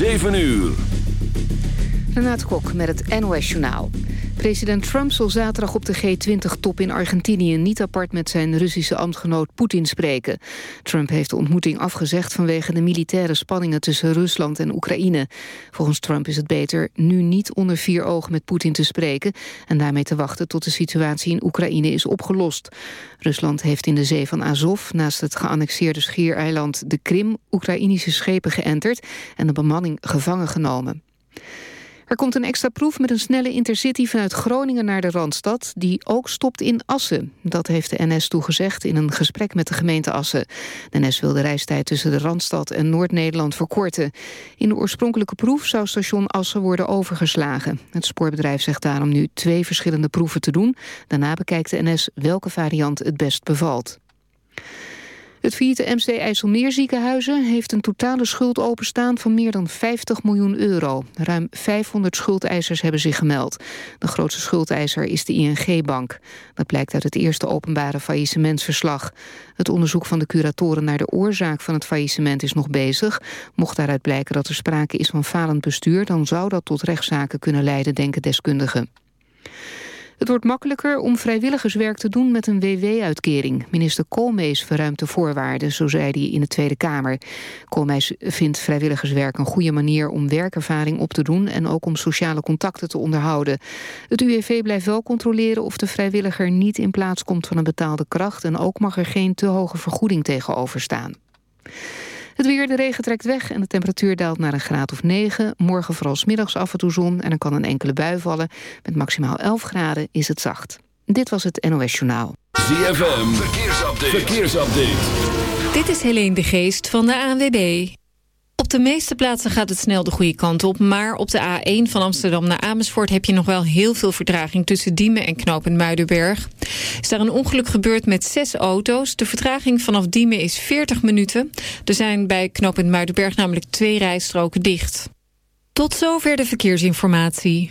7 uur. Renate Kok met het NOS Journaal. President Trump zal zaterdag op de G20-top in Argentinië... niet apart met zijn Russische ambtgenoot Poetin spreken. Trump heeft de ontmoeting afgezegd... vanwege de militaire spanningen tussen Rusland en Oekraïne. Volgens Trump is het beter nu niet onder vier ogen met Poetin te spreken... en daarmee te wachten tot de situatie in Oekraïne is opgelost. Rusland heeft in de zee van Azov... naast het geannexeerde schiereiland de Krim... Oekraïnische schepen geënterd en de bemanning gevangen genomen. Er komt een extra proef met een snelle intercity vanuit Groningen naar de Randstad... die ook stopt in Assen. Dat heeft de NS toegezegd in een gesprek met de gemeente Assen. De NS wil de reistijd tussen de Randstad en Noord-Nederland verkorten. In de oorspronkelijke proef zou station Assen worden overgeslagen. Het spoorbedrijf zegt daarom nu twee verschillende proeven te doen. Daarna bekijkt de NS welke variant het best bevalt. Het failliete MC IJsselmeer ziekenhuizen heeft een totale schuld openstaan van meer dan 50 miljoen euro. Ruim 500 schuldeisers hebben zich gemeld. De grootste schuldeiser is de ING-bank. Dat blijkt uit het eerste openbare faillissementsverslag. Het onderzoek van de curatoren naar de oorzaak van het faillissement is nog bezig. Mocht daaruit blijken dat er sprake is van falend bestuur... dan zou dat tot rechtszaken kunnen leiden, denken deskundigen. Het wordt makkelijker om vrijwilligerswerk te doen met een WW-uitkering. Minister Koolmees verruimt de voorwaarden, zo zei hij in de Tweede Kamer. Koolmees vindt vrijwilligerswerk een goede manier om werkervaring op te doen... en ook om sociale contacten te onderhouden. Het UWV blijft wel controleren of de vrijwilliger niet in plaats komt van een betaalde kracht... en ook mag er geen te hoge vergoeding tegenover staan. Het weer, de regen trekt weg en de temperatuur daalt naar een graad of 9. Morgen vooral smiddags af en toe zon en er kan een enkele bui vallen. Met maximaal 11 graden is het zacht. Dit was het NOS Journaal. ZFM, verkeersupdate. verkeersupdate. Dit is Helene de Geest van de ANWB. Op de meeste plaatsen gaat het snel de goede kant op... maar op de A1 van Amsterdam naar Amersfoort... heb je nog wel heel veel vertraging tussen Diemen en Knoop Muidenberg. Is daar een ongeluk gebeurd met zes auto's. De vertraging vanaf Diemen is 40 minuten. Er zijn bij Knoop Muidenberg namelijk twee rijstroken dicht. Tot zover de verkeersinformatie.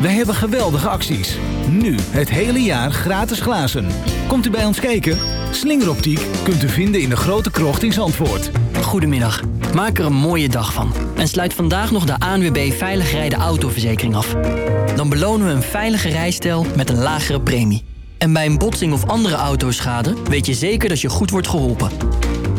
Wij hebben geweldige acties. Nu het hele jaar gratis glazen. Komt u bij ons kijken? Slingeroptiek kunt u vinden in de grote krocht in Zandvoort. Goedemiddag. Maak er een mooie dag van. En sluit vandaag nog de ANWB Veilig Rijden Autoverzekering af. Dan belonen we een veilige rijstijl met een lagere premie. En bij een botsing of andere autoschade weet je zeker dat je goed wordt geholpen.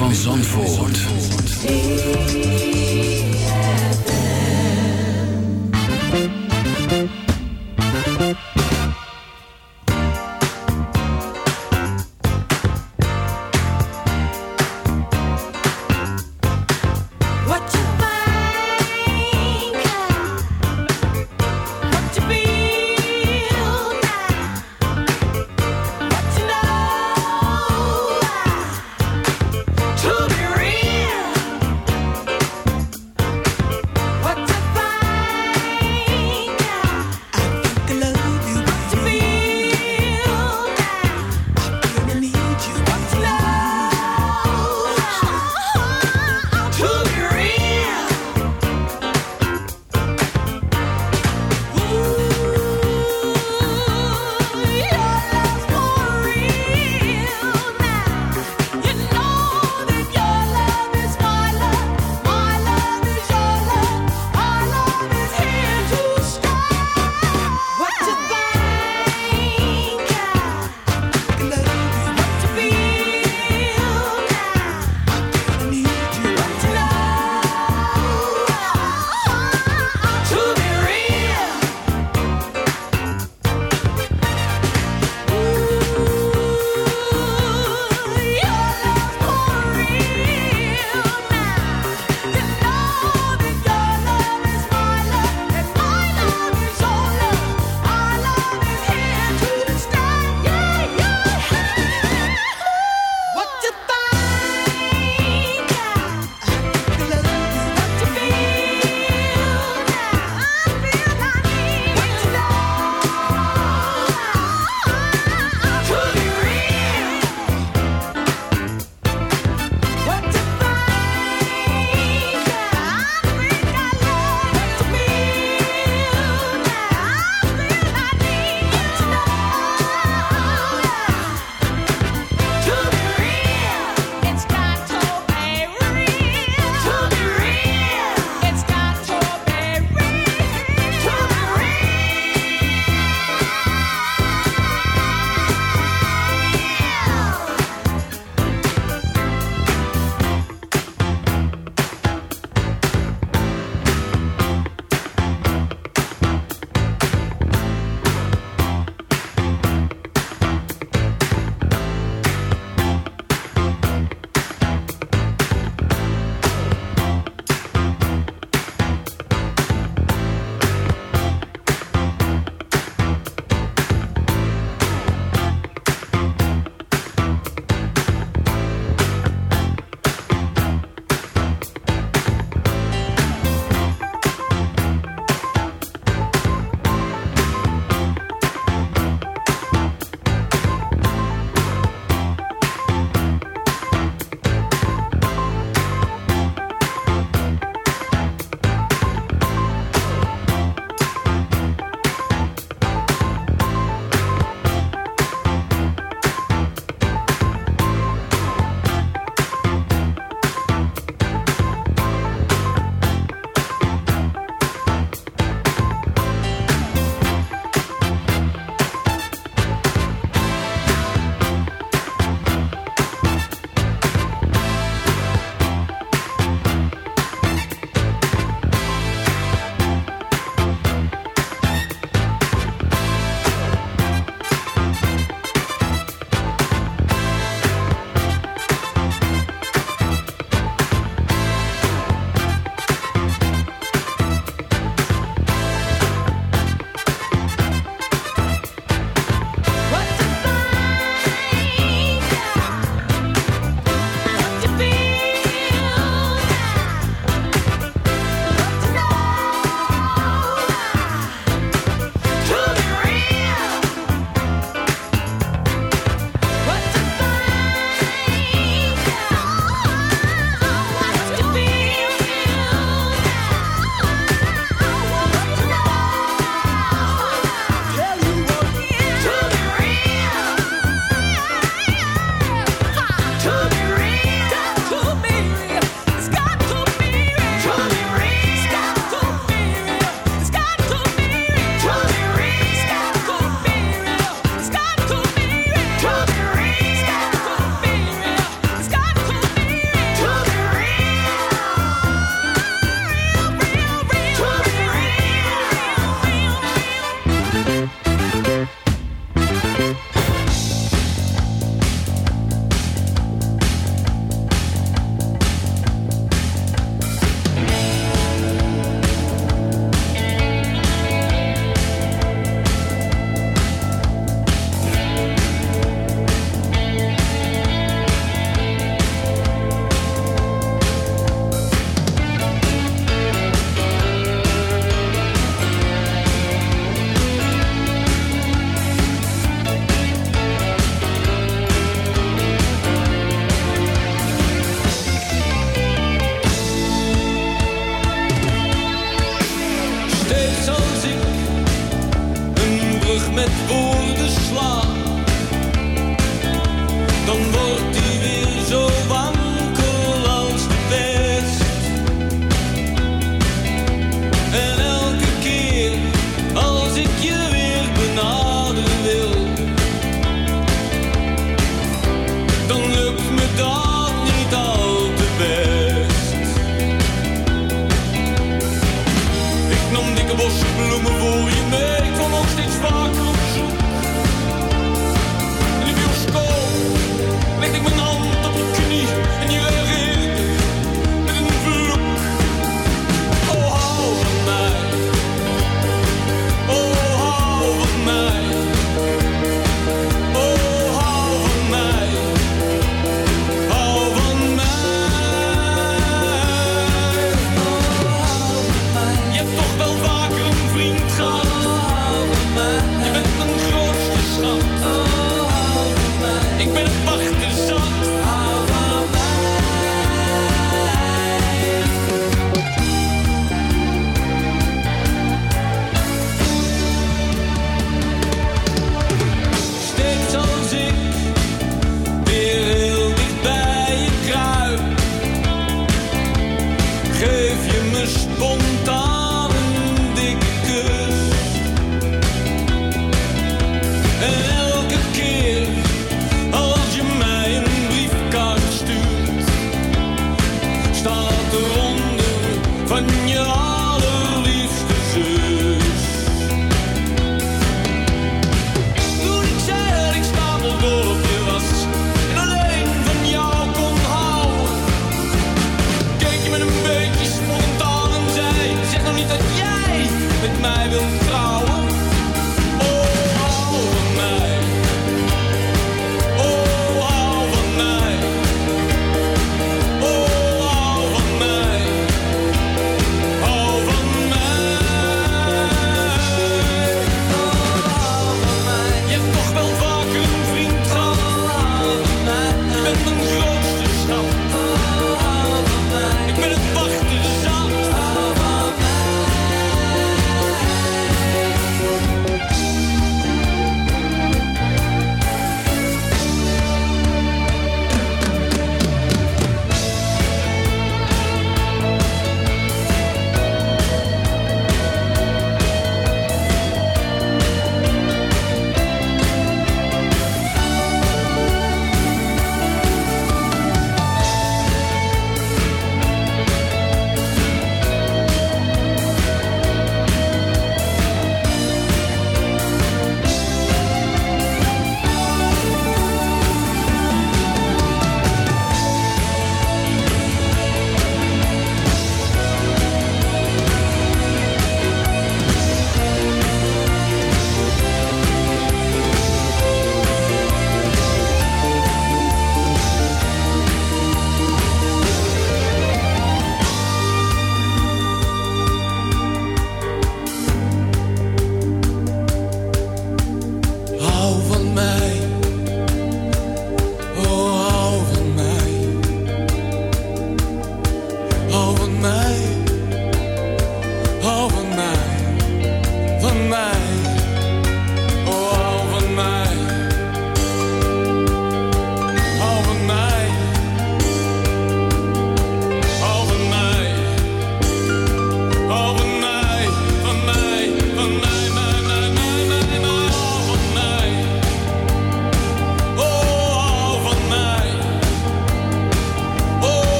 Van Zandvoort.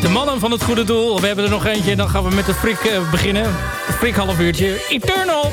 De mannen van het goede doel. We hebben er nog eentje en dan gaan we met de frik eh, beginnen. Frik half uurtje. Eternal!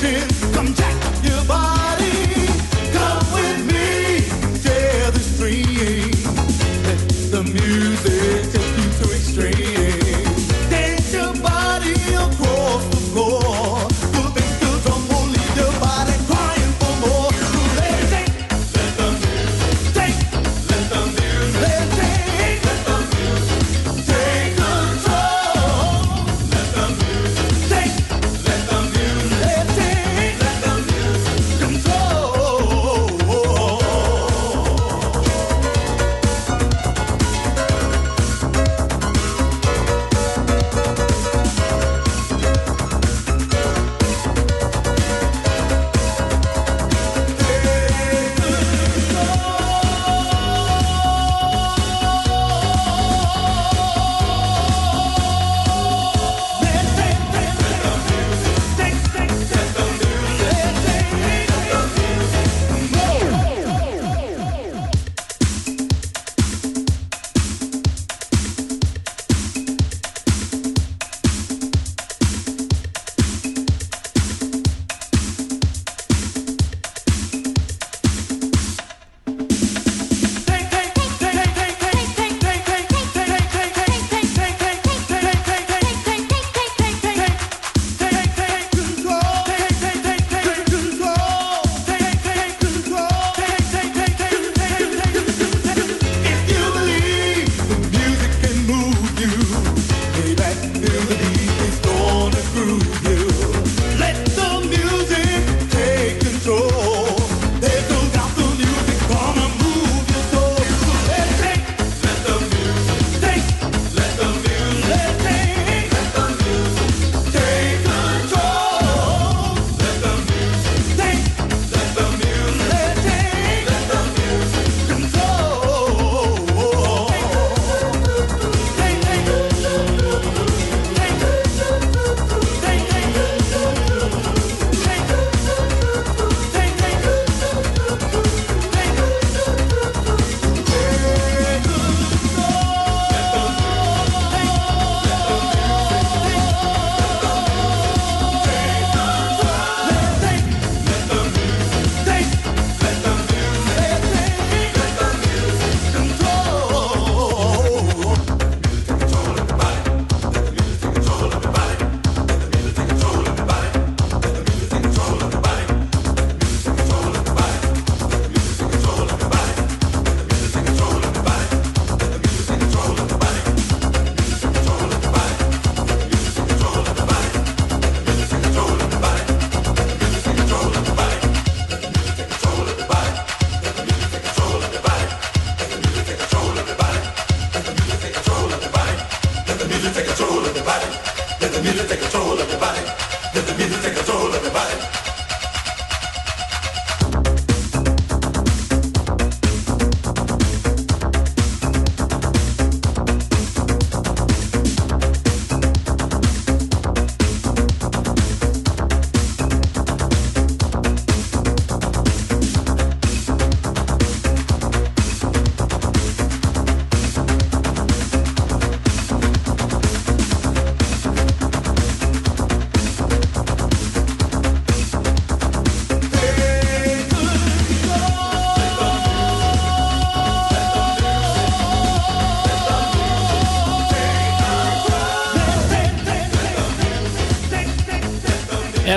City.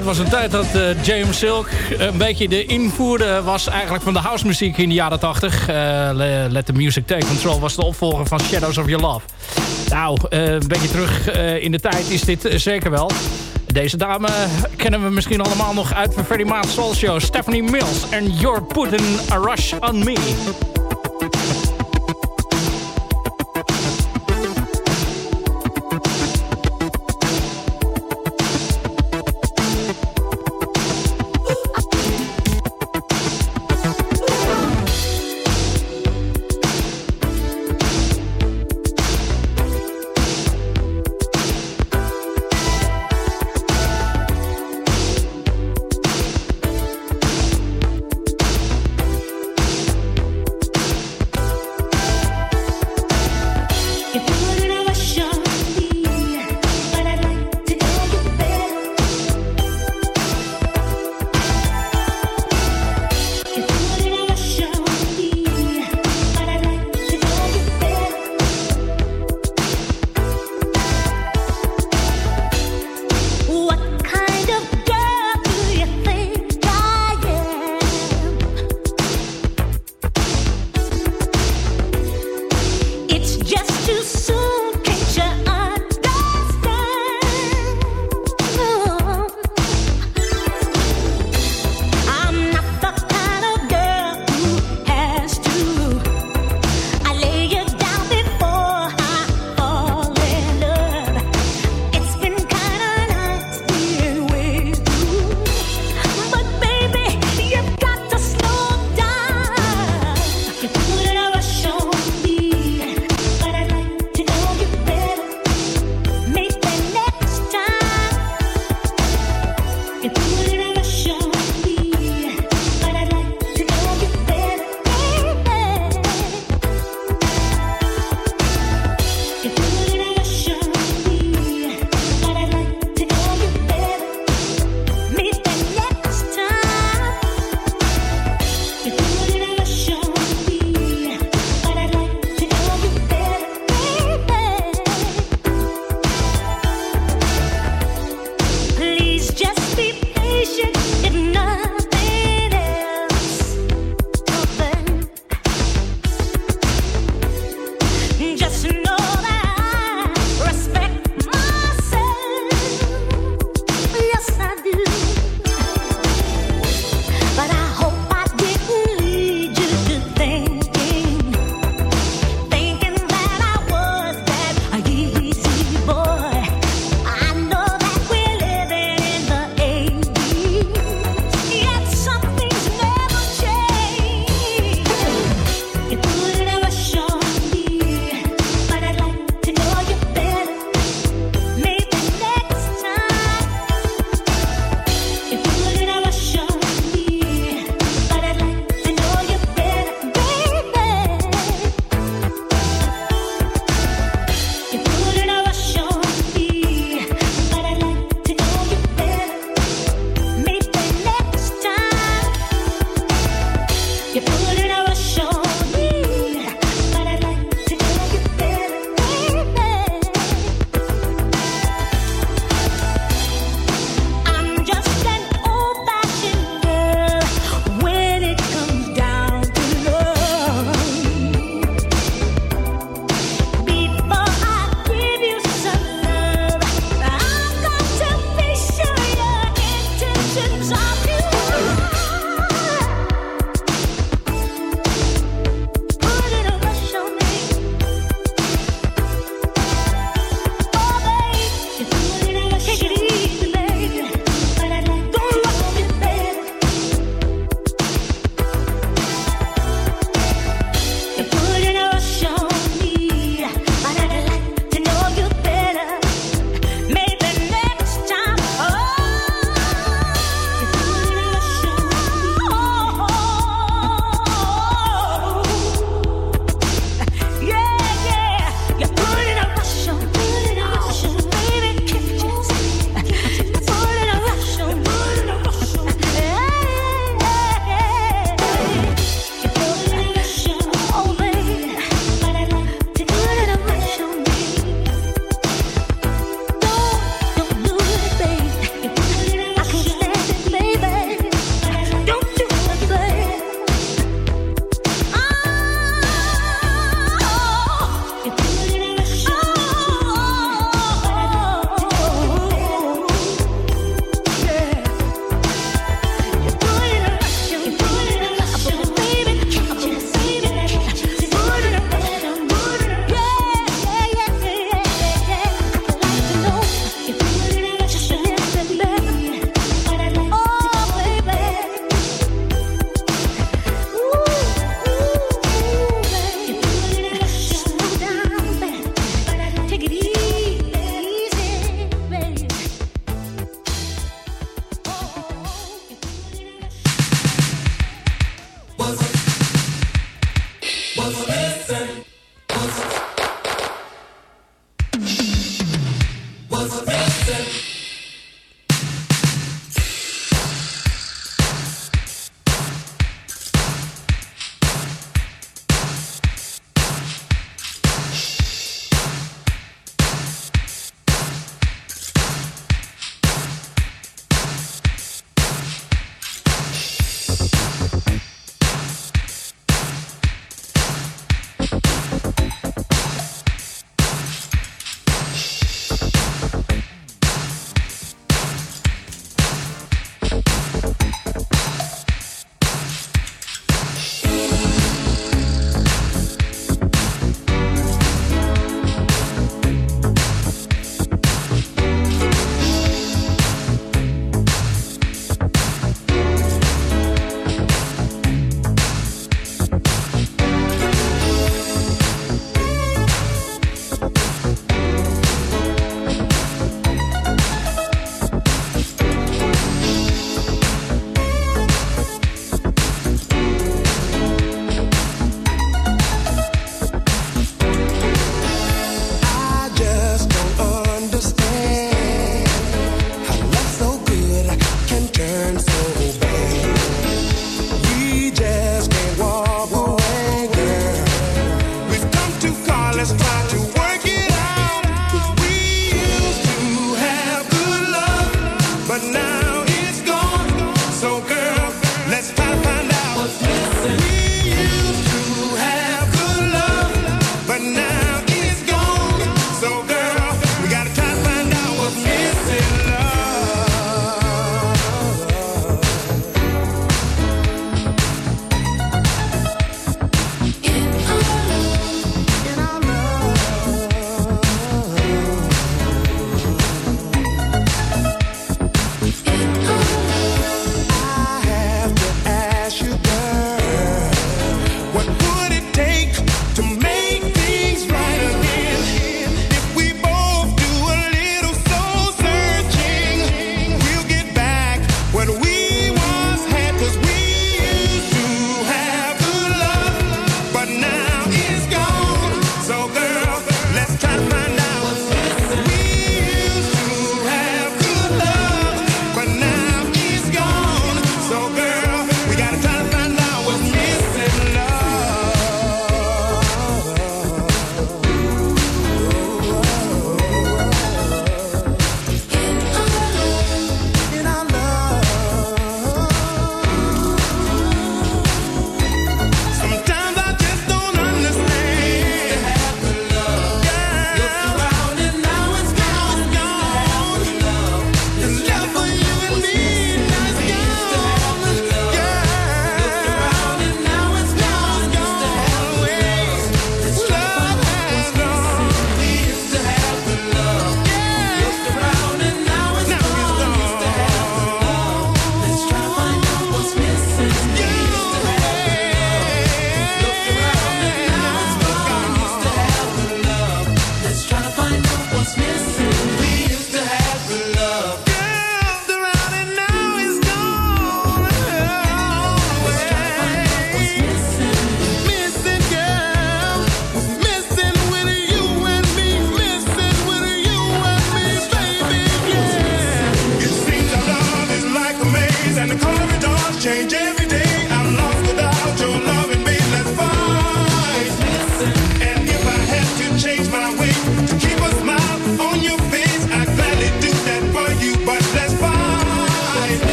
Het was een tijd dat eh, James Silk een beetje de invoerder was eigenlijk van de housemuziek in de jaren 80. Eh, Le- Let the Music Take Control was de opvolger van Shadows of Your Love. Nou, eh, een beetje terug in de tijd is dit zeker wel. Deze dame kennen we misschien allemaal nog uit de Ferry Maat Soul Show. Stephanie Mills en You're Putting a Rush on Me.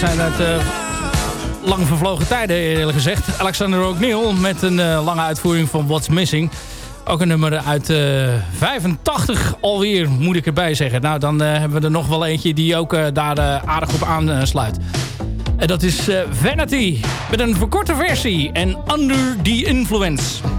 Zijn het uh, lang vervlogen tijden eerlijk gezegd. Alexander O'Neill met een uh, lange uitvoering van What's Missing. Ook een nummer uit uh, 85 alweer, moet ik erbij zeggen. Nou, dan hebben we er nog wel eentje die ook daar aardig op aansluit. En dat is Vanity, met een verkorte versie en Under the Influence.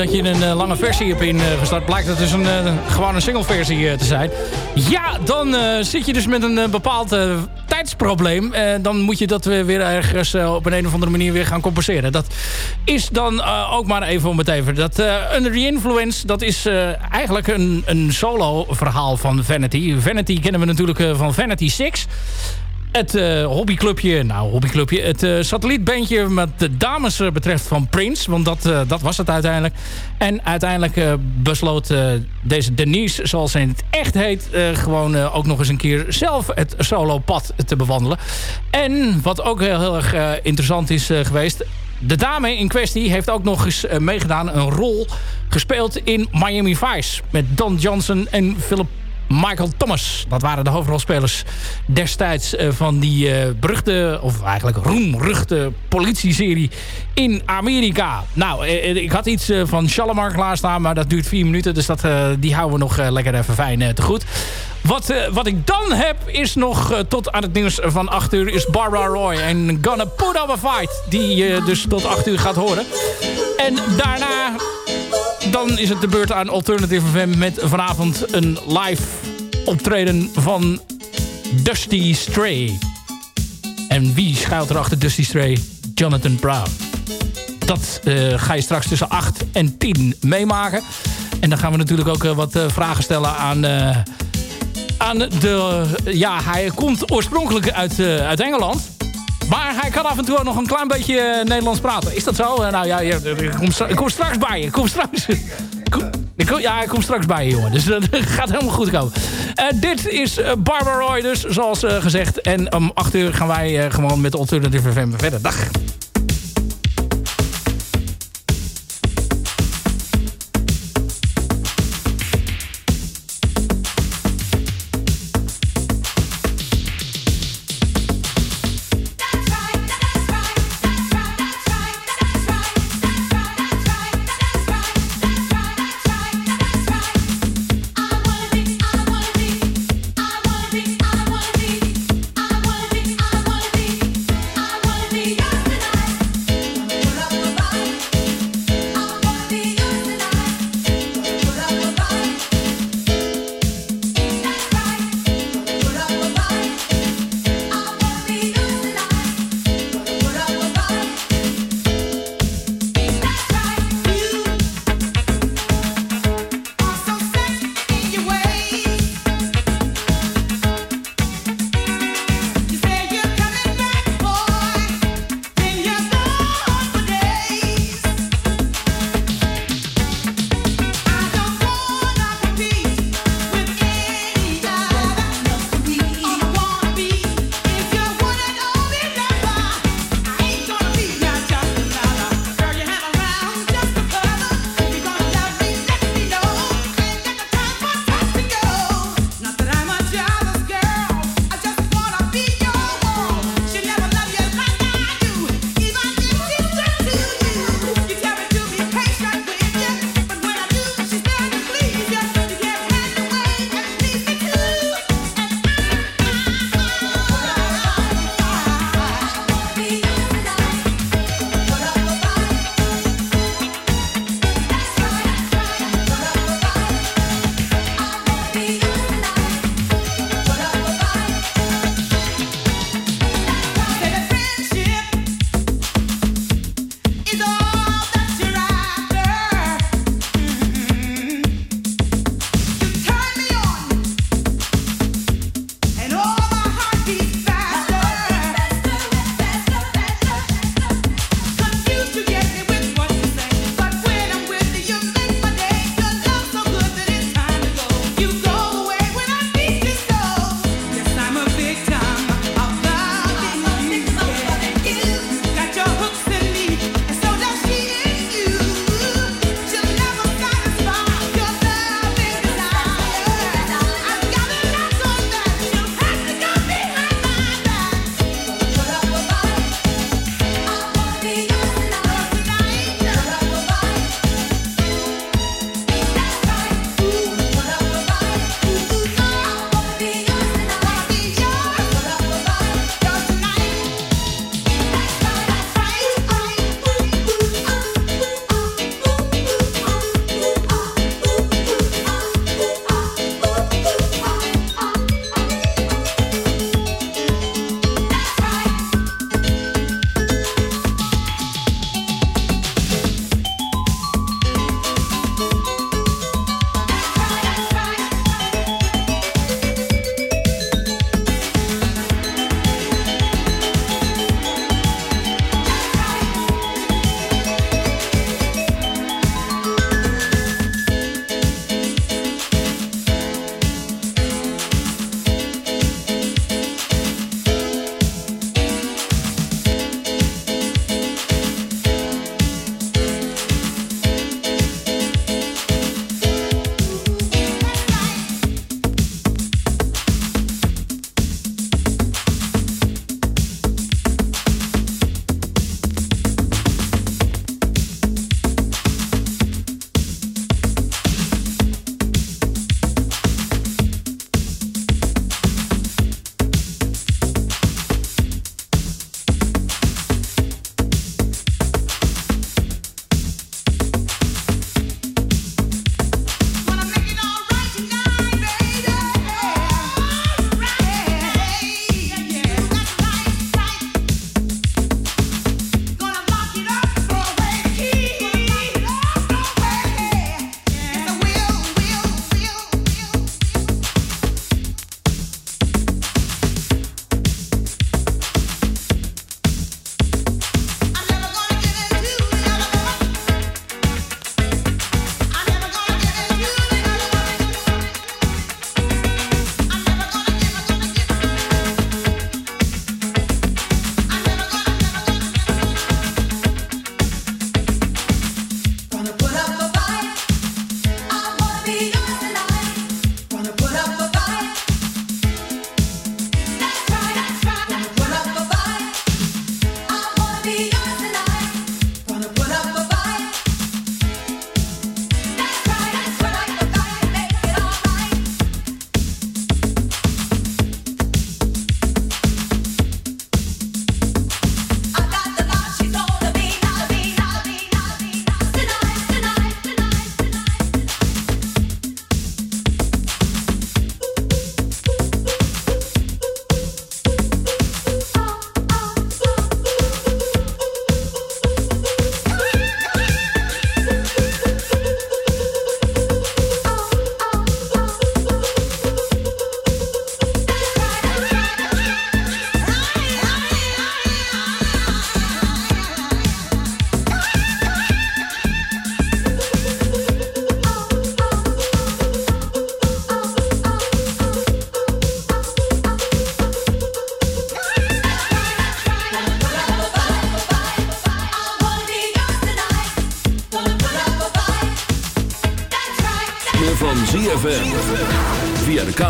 Dat je een uh, lange versie hebt ingestart? Blijkt het dus een, gewoon een single versie te zijn. Ja, dan zit je dus met een bepaald tijdsprobleem. dan moet je dat weer ergens op een, een of andere manier weer gaan compenseren. Dat is dan ook maar even om het even. Dat Under the Influence, dat is eigenlijk een, een solo verhaal van Vanity. Vanity kennen we natuurlijk van Vanity 6 het uh, hobbyclubje, nou hobbyclubje, het uh, satellietbandje met de dames uh, betreft van Prince. Want dat, dat was het uiteindelijk. En uiteindelijk besloot deze Denise, zoals ze het echt heet, gewoon ook nog eens een keer zelf het solo pad te bewandelen. En wat ook heel, heel erg interessant is geweest, de dame in kwestie heeft ook nog eens meegedaan, een rol gespeeld in Miami Vice. Met Don Johnson en Philip Michael Thomas. Dat waren de hoofdrolspelers destijds uh, van die uh, beruchte, of eigenlijk roemruchte politieserie in Amerika. Nou, uh, ik had iets van Shalimar klaarstaan, maar dat duurt vier minuten. Dus dat, die houden we nog lekker even fijn te goed. Wat, wat ik dan heb is nog tot aan het nieuws van 8 uur is Barbara Roy. En Gonna Put Up A Fight. Die je dus tot 8 uur gaat horen. En daarna dan is het de beurt aan Alternative FM met vanavond een live optreden van Dusty Stray. En wie schuilt er achter Dusty Stray? Jonathan Brown. Dat eh, ga je straks tussen 8 en 10 meemaken. En dan gaan we natuurlijk ook eh, wat eh, vragen stellen aan, aan de... ja, hij komt oorspronkelijk uit, uit Engeland. Maar hij kan af en toe ook nog een klein beetje eh, Nederlands praten. Is dat zo? Eh, nou ja, ik, kom stra- ik kom straks bij je. Ik kom straks... Ik kom- ja, ik kom straks bij je, jongen. Dus dat gaat helemaal goed komen. Eh, dit is Barbara Roy dus, zoals gezegd. En om 8 uur gaan wij gewoon met de Alternative FM verder. Dag.